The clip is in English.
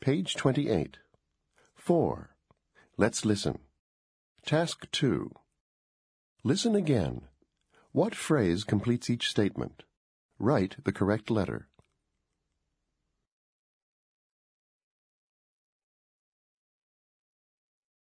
Page 28. 4. Let's listen. Task 2. Listen again. What phrase completes each statement? Write the correct letter.